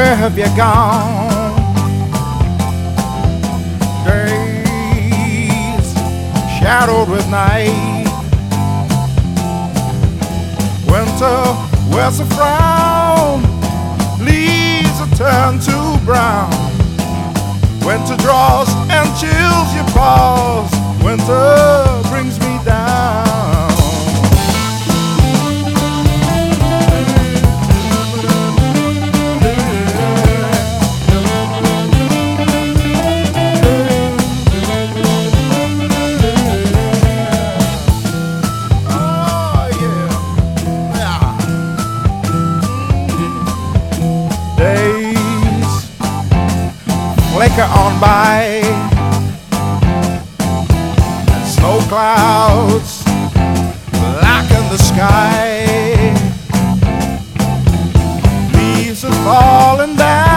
have you gone? Days shadowed with night. Winter wears a frown, leaves a turn to brown. Winter draws and chills your paws. Winter flicker on by. And snow clouds blacken the sky. Leaves are falling down.